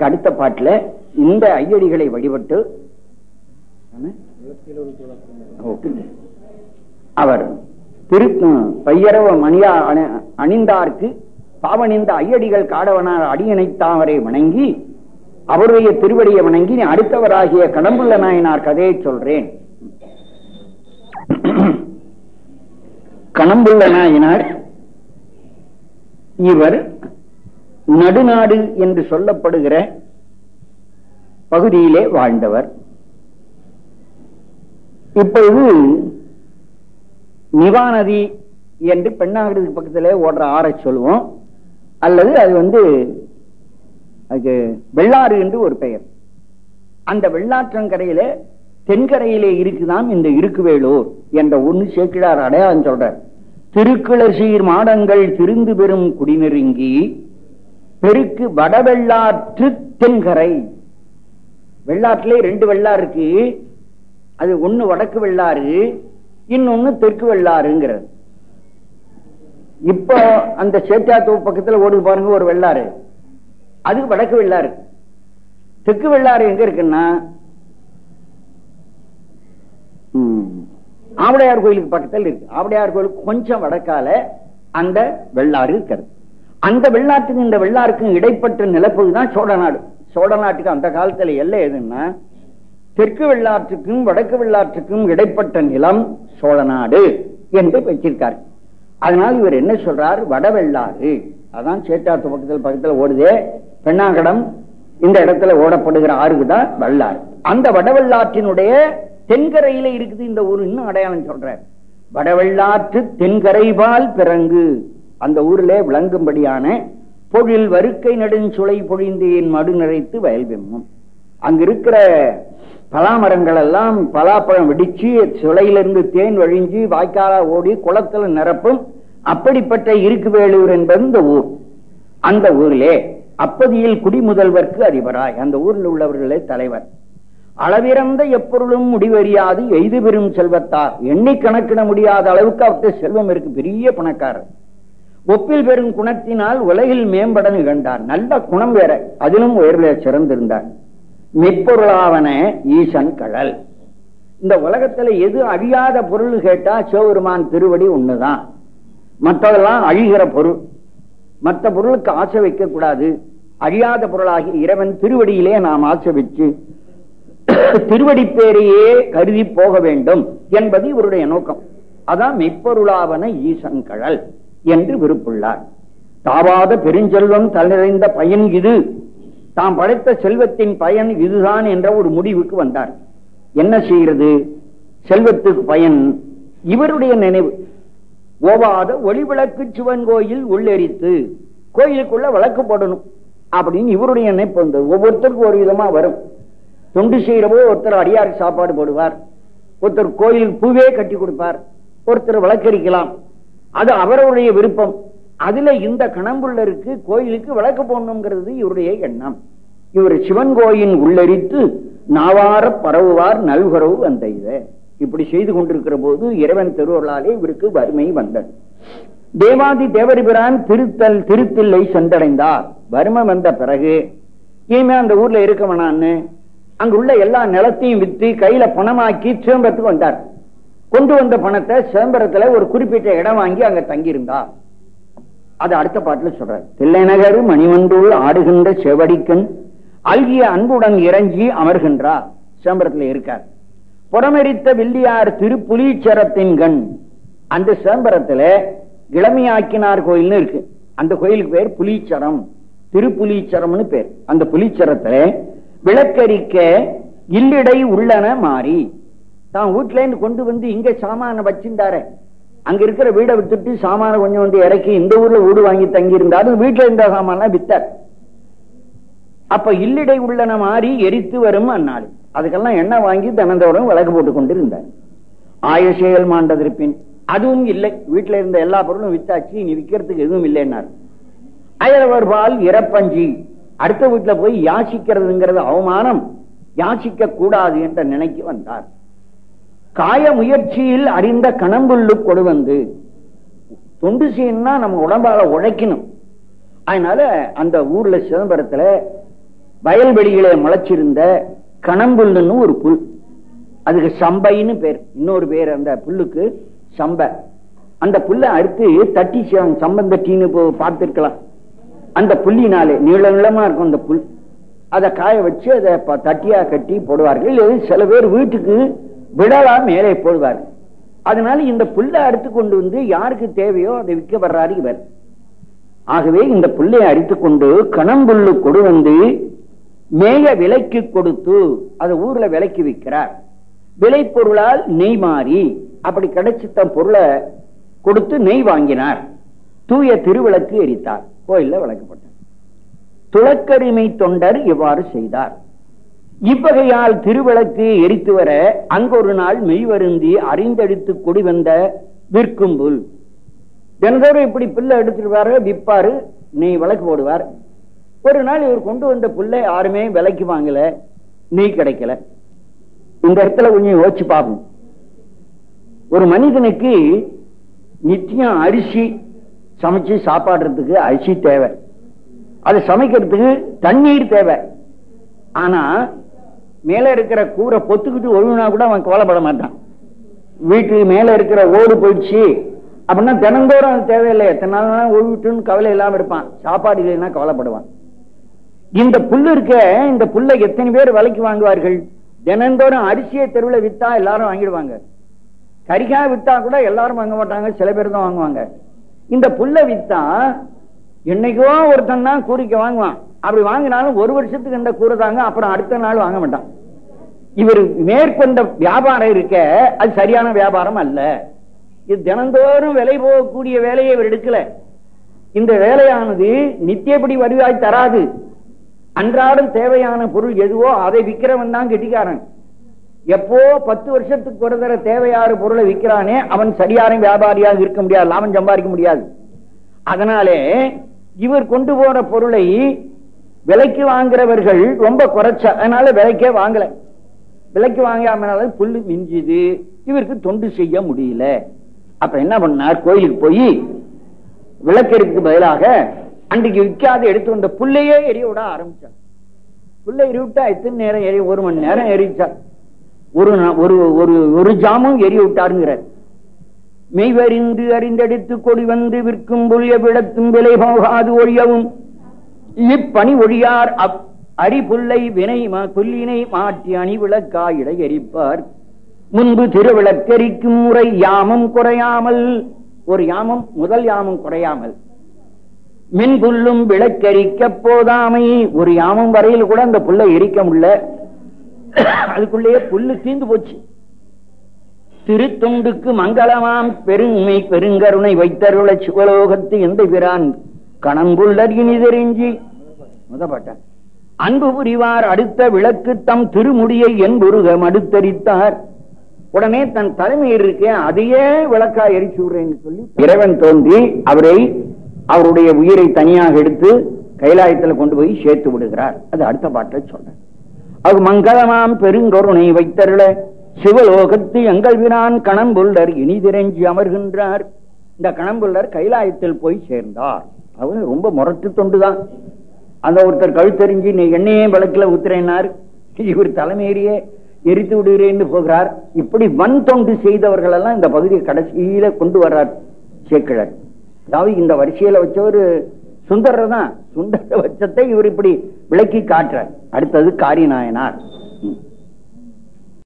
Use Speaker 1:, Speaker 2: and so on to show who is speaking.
Speaker 1: அடுத்த பாட்டுல இந்த ஐயடிகளை வழிபட்டு அவர் திரு பையரவ மணியா அணிந்தார்க்கு பாவனிந்த ஐயடிகள் காடவனார் அடியணைத்தாவரை வணங்கி அவருடைய திருவடியை வணங்கி அடுத்தவராகிய கடம்புள்ள நாயனார் கதையை சொல்றேன். கணம்புள்ள நாயனார் இவர் நடுநாடு என்று சொல்லப்படுகிற பகுதியிலே வாழ்ந்தவர். இப்பொழுது நிவா நதி என்று பெண்ணாகிறதுக்கு பக்கத்தில் ஓடுற ஆரை சொல்லுவோம் அல்லது அது வந்து அதுக்கு வெள்ளாறு என்று ஒரு பெயர். அந்த வெள்ளாற்றங்கரையில தென்கரையிலே இருக்குதாம் இந்த இருக்குவேலூர் என்ற ஒன்று சேக்கிழார் அடையாளம் சொல்றார். திருக்கிளர் சீர் மாடங்கள் திருந்து பெறும் குடிநெருங்கி பெருக்கு வடவெள்ளாற்று தென்கரை. வெள்ளாற்றிலே ரெண்டு வெள்ளாறு இருக்கு. அது ஒண்ணு வடக்கு வெள்ளாறு இன்னொன்னு தெற்கு வெள்ளாறுங்கிறது. இப்போ அந்த சேத்தியாத்தூர் பக்கத்துல ஓடுது பாருங்க ஒரு வெள்ளாறு. அது வடக்கு வெள்ளாறு. தெற்கு வெள்ளாறு எங்க இருக்குன்னா ஆவடையார் கோயிலுக்கு பக்கத்தில் இருக்கு. ஆவடையார் கோயிலுக்கு கொஞ்சம் வடக்கால அந்த வெள்ளாறு இருக்கிறது. அந்த வெள்ளாட்டுக்கும் இந்த வெள்ளாருக்கும் இடைப்பட்ட நிலப்பகுதிதான் சோழ நாடு சோழ நாட்டுக்கு அந்த காலத்துல எல்லை எதுன்னா தெற்கு வெள்ளாற்றுக்கும் வடக்கு வெள்ளாற்றுக்கும் இடைப்பட்ட நிலம் சோழ நாடு என்று வச்சிருக்காரு. அதனால இவர் என்ன சொல்றார்? வடவெள்ளாறு அதான் சேட்டாத்து பக்கத்தில் பக்கத்தில் ஓடுதே. பெண்ணாகடம் இந்த இடத்துல ஓடப்படுகிற ஆறுக்கு தான் வெள்ளாறு. அந்த வடவெள்ளாற்றினுடைய தென்கரையில இருக்குது இந்த ஊர் இன்னும் அடையாளம் சொல்ற வடவெள்ளாற்று தென்கரைபால் பிறங்கு. அந்த ஊர்ல விளங்கும்படியான பொழில் வருக்கை நெடுஞ்சுளை பொழிந்தேன் மடு நிறைத்து வயல் வெம்மும். அங்க இருக்கிற பலாமரங்கள் எல்லாம் பலாப்பழம் வெடிச்சு சுளையிலிருந்து தேன் வழிஞ்சு வாய்க்காலா ஓடி குளத்துல நிரப்பும் அப்படிப்பட்ட இருக்குவேலூர் என்பது இந்த ஊர். அந்த ஊரிலே அப்பதியில் குடிமுதல்வர்க்கு அதிபராய் அந்த ஊரில் உள்ளவர்களே தலைவர். அளவிறந்த எப்பொருளும் முடிவறியாது எய்து பெறும் செல்வத்தார். எண்ணி கணக்கிட முடியாத அளவுக்கு அவர்கிட்ட செல்வம் இருக்கு. பெரிய பணக்காரர். ஒப்பில் பெறும் குணத்தினால் உலகில் மேம்பட நிகழ்ந்தார் நல்ல குணம் வேற. அதிலும் உயர்வில சிறந்திருந்தார். மெப்பொருளாவன ஈசன் கழல் இந்த உலகத்துல எது அழியாத பொருள் கேட்டா சிவபெருமான் திருவடி ஒண்ணுதான். மற்றதெல்லாம் அழிகிற பொருள். மற்ற பொருளுக்கு ஆசை வைக்க கூடாது. அழியாத பொருளாகி இறைவன் திருவடியிலே நாம் ஆசை வச்சு திருவடி பேரையே கருதி போக வேண்டும் என்பது இவருடைய நோக்கம். அதான் மெய்ப்பொருளாவன ஈசன் கழல் என்று விருப்புள்ளார் தாவாத பெருஞ்செல்வம் தலைநிறைந்த பயன் இது. தாம் படைத்த செல்வத்தின் பயன் இதுதான் என்ற ஒரு முடிவுக்கு வந்தார். என்ன செய்கிறது? செல்வத்துக்கு பயன். இவருடைய நினைவு ஓவாத ஒளிவிளக்கு சிவன் கோயில் உள்ளெரித்து கோயிலுக்குள்ள விளக்கு போடணும் அப்படின்னு இவருடைய நினைப்பு வந்தது. ஒவ்வொருத்தருக்கும் ஒரு விதமா வரும். தொண்டு செய்யறவோ ஒருத்தர் அடியாருக்கு சாப்பாடு போடுவார். ஒருத்தர் கோயிலுக்கு பூவே கட்டி கொடுப்பார். ஒருத்தர் விளக்கரிக்கலாம் அது அவருடைய விருப்பம். அதுல இந்த கணம்புள்ளருக்கு கோயிலுக்கு விளக்கு போடணுங்கிறது இவருடைய எண்ணம். இவர் சிவன் கோயில் உள்ளரித்து நாவார பரவுவார் நல்குறவு வந்த இத. இப்படி செய்து கொண்டிருக்கிற போது இறைவன் திருவருளாலே இவருக்கு வறுமை வந்தது. தேவாதி தேவரிபிரான் திருத்தல் திருத்தில்லை சென்றடைந்தார். வறுமை வந்த பிறகு இனிமே அந்த ஊர்ல இருக்கவனான்னு அங்குள்ள எல்லா நிலத்தையும் வித்து கையில பணமாக்கி சிதம்பரத்துக்கு வந்தார். கொண்டு வந்த பணத்தை சிதம்பரத்துல ஒரு குறிப்பிட்ட இடம் வாங்கி அங்க தங்கியிருந்தா. அது அடுத்த பாட்டுல சொல்றார். தில்லைநகர் மணிவண்டூர் ஆடுகின்ற செவடிக்கன் அல்கிய அன்புடன் இறங்கி அமர்கின்றார் சிதம்பரத்தில் இருக்கார். புறமெரித்த வில்லியார் திருப்புலீச்சரத்தின் கண். அந்த சிதம்பரத்துல இளமையாக்கினார் கோயில்னு இருக்கு. அந்த கோயிலுக்கு பேர் புலீச்சரம். திருப்புலீச்சரம்னு பேர். அந்த புலீச்சரத்துல விளக்கரிக்க இல்லிடை உள்ளன மாறி. தான் வீட்டுல இருந்து கொண்டு வந்து இங்க சாமான வச்சிருந்தாரு. அங்க இருக்கிற வீடை விட்டுட்டு சாமான கொஞ்சம் வந்து இறக்கி இந்த ஊர்ல வீடு வாங்கி தங்கி இருந்தாரு வீட்டுல இருந்த சாமான வித்தார். அப்ப இல்லிடை உள்ளன மாறி எரித்து வரும் அந்நாள் அதுக்கெல்லாம் எண்ணெய் வாங்கி தினந்தோறும் விளக்கு போட்டு கொண்டு இருந்தார் ஆயுஷேல் மாண்டதிருப்பின் அதுவும் இல்லை. வீட்டுல இருந்த எல்லா பொருளும் வித்தாச்சு இனி விற்கிறதுக்கு எதுவும் இல்லைன்னார். அயலவர் பால் இறப்பஞ்சி. அடுத்த வீட்டுல போய் யாசிக்கிறதுங்கிறது அவமானம். யாசிக்க கூடாது என்ற நினைக்கு வந்தார். காய முயற்சியில் அறிந்த கணம்புள்ளு கொடு வந்து தொண்டு செய்யணும்னா நம்ம உடம்பால உழைக்கணும். அதனால அந்த ஊர்ல சிதம்பரத்துல வயல்வெளியிலே முளைச்சிருந்த கணம்புல்லுன்னு ஒரு புல். அதுக்கு சம்பைன்னு பேர். இன்னொரு பேர் அந்த புல்லுக்கு சம்பை. அந்த புல்லை அறுத்து தட்டி சம்பந்த டீன்னு பார்த்துருக்கலாம். அந்த புள்ளினாலே நீள நீளமா இருக்கும் அந்த புல். அதை காய வச்சு அதை தட்டியா கட்டி போடுவார்கள். சில பேர் வீட்டுக்கு விழலா மேலே போடுவார். அதனால இந்த புல்லை அறுத்து கொண்டு வந்து யாருக்கு தேவையோ அதை விற்க வர்றாரு இவர். ஆகவே இந்த புல்லை அடித்துக் கொண்டு கணம்புல்லு கொடு வந்து மேய விலைக்கு கொடுத்து அதை ஊர்ல விலைக்கு விற்கிறார். விலை பொருளால் நெய் மாறி அப்படி கிடைச்சி தன் பொருளை கொடுத்து நெய் வாங்கினார். தூய திருவிளக்கு எரித்தார். கோயில்ல விளக்கப்பட்டார் துளக்கரிமை தொண்டர் இவ்வாறு செய்தார். இவ்வகையால் திருவிளக்கு எரித்து வர அங்கொரு நாள் மெய்வருந்தி அறிந்தெடுத்து கொடி வந்த விற்கும் புல் தினந்தோறும் இப்படி புல்ல எடுத்துருவாரு விற்பாரு நீ விளக்கு போடுவார். ஒரு நாள் இவர் கொண்டு வந்த புல்லை யாருமே விலைக்கு வாங்கல நீ கிடைக்கல. இந்த இடத்துல கொஞ்சம் யோசிச்சு பார்ப்போம். ஒரு மனிதனுக்கு நிச்சயம் அரிசி சமைச்சு சாப்பாடுறதுக்கு அரிசி தேவை. அது சமைக்கிறதுக்கு தண்ணீர் தேவை. ஆனா மேல இருக்கிற கூரை பொத்துக்கிட்டு ஒழுங்கினா கூட அவன் கவலைப்பட மாட்டான். வீட்டுக்கு மேல இருக்கிற ஓடு போயிடுச்சு. அப்படின்னா தினந்தோறும் அது தேவையில்லை. எத்தனை நாள் ஒழுவிட்டுன்னு கவலை இல்லாம இருப்பான். சாப்பாடு இல்லைன்னா கவலைப்படுவான். இந்த புல்லு இருக்க இந்த புல்லை எத்தனை பேர் விலைக்கு வாங்குவார்கள்? தினந்தோறும் அரிசியை தெருவில் வித்தா எல்லாரும் வாங்கிடுவாங்க. கரிகா வித்தா கூட எல்லாரும் வாங்க மாட்டாங்க. சில பேர் தான் வாங்குவாங்க. இந்த புல்ல வித்தா என்னைக்கோ ஒருத்தன் தான் கூறிக்க வாங்குவான். அப்படி வாங்கினாலும் ஒரு வருஷத்துக்கு இந்த கூரை தாங்க? அப்புறம் அடுத்த நாள் வாங்க மாட்டான். இவர் மேற்கொண்ட வியாபாரம் இருக்க அது சரியான வியாபாரம் அல்ல. இது தினந்தோறும் விலை போகக்கூடிய வேலையை இவர் எடுக்கல. இந்த வேலையானது நித்தியப்படி வருவாய் தராது. அன்றாடம் தேவையான பொருள் எதுவோ அதை விற்கிறவன் தான் கெட்டிக்காரன். எப்போ பத்து வருஷத்துக்கு ஒரு தர தேவையான பொருளை விற்கிறானே அவன் சரியான வியாபாரியாக இருக்க முடியாது லாபம் சம்பாதிக்க முடியாது. அதனாலே இவர் கொண்டு போற பொருளை விலைக்கு வாங்குறவர்கள் ரொம்ப குறைச்ச அதனால விலைக்கே வாங்கல. விலைக்கு வாங்காமனால புல்லு மிஞ்சுது. இவருக்கு தொண்டு செய்ய முடியல. அப்ப என்ன பண்ணார்? கோயிலுக்கு போய் விளக்கெருக்கு பதிலாக அன்றைக்கு விற்காத எடுத்து வந்த புள்ளையே எரிய விட ஆரம்பிச்சார். புள்ளை எரிவிட்டா எத்தனை நேரம் எரிய ஒரு மணி நேரம் எரிச்சார். ஒரு ஒரு ஒரு ஒரு ஜாமும் எரிய விட்டாருங்கிறார். மெய்வறிந்து அறிந்தெடுத்து கொடி வந்து விற்கும் புளிய விடத்தும் விலை போகாது ஒழியவும். இப்பணி ஒழியார் அப் அரி வினை புல்லினை மாற்றி அணி விளக்காயிட எரிப்பார் முன்பு திருவிளக்கரிக்கும் முறை யாமம் குறையாமல் ஒரு யாமம் முதல் யாமம் குறையாமல். மின் புல்லும் விளக்கரிக்க போதாமை ஒரு யாமம் வரையில் கூட அந்த புல்லை எரிக்க முடியல. அதுக்குள்ளேயே புல்லு தீந்து போச்சு. திருத்தொண்டுக்கு மங்களமாம் பெருமை பெருங்கருணை வைத்தருள சிவலோகத்து எந்த பிரான் கணம்புள்ளர் இனி தெரிஞ்சி முதப்பட்ட அன்பு புரிவார் அடுத்த விளக்கு தம் திருமுடியை என்புருகம் அடுத்தரித்தார். உடனே தன் தலைமையில் இருக்க அதையே விளக்கா எரிச்சு விடுறேன்னு சொல்லி இறைவன் தோன்றி அவரை அவருடைய உயிரை தனியாக எடுத்து கைலாயத்தில் கொண்டு போய் சேர்த்து விடுகிறார். அது அடுத்த பாட்டை சொல்றேன் அது மங்களமாம் பெருங்கருணை வைத்தருள சிவலோகத்து எங்கள் வினான் கணம்புள்ளர் இனிதிரஞ்சி அமர்கின்றார். இந்த கணம்புள்ளர் கைலாயத்தில் போய் சேர்ந்தார். அவரு ரொம்ப முரட்டு தொண்டுதான். அந்த ஒருத்தர் கழுத்தறிஞ்சு நீ என்னையே விளக்கில் ஊத்துறேன்னார். இவர் தலைமையிலேயே எரித்து விடுகிறேன்னு போகிறார். இப்படி வன் தொண்டு செய்தவர்கள் எல்லாம் இந்த பகுதியை கடைசியில கொண்டு வர்றார் சேக்கிழர். அதாவது இந்த வரிசையில வச்சவர் சுந்தரர் தான். சுந்தர வச்சத்தை இவர் இப்படி விளக்கி காட்டுறார். அடுத்தது காரிநாயனார்.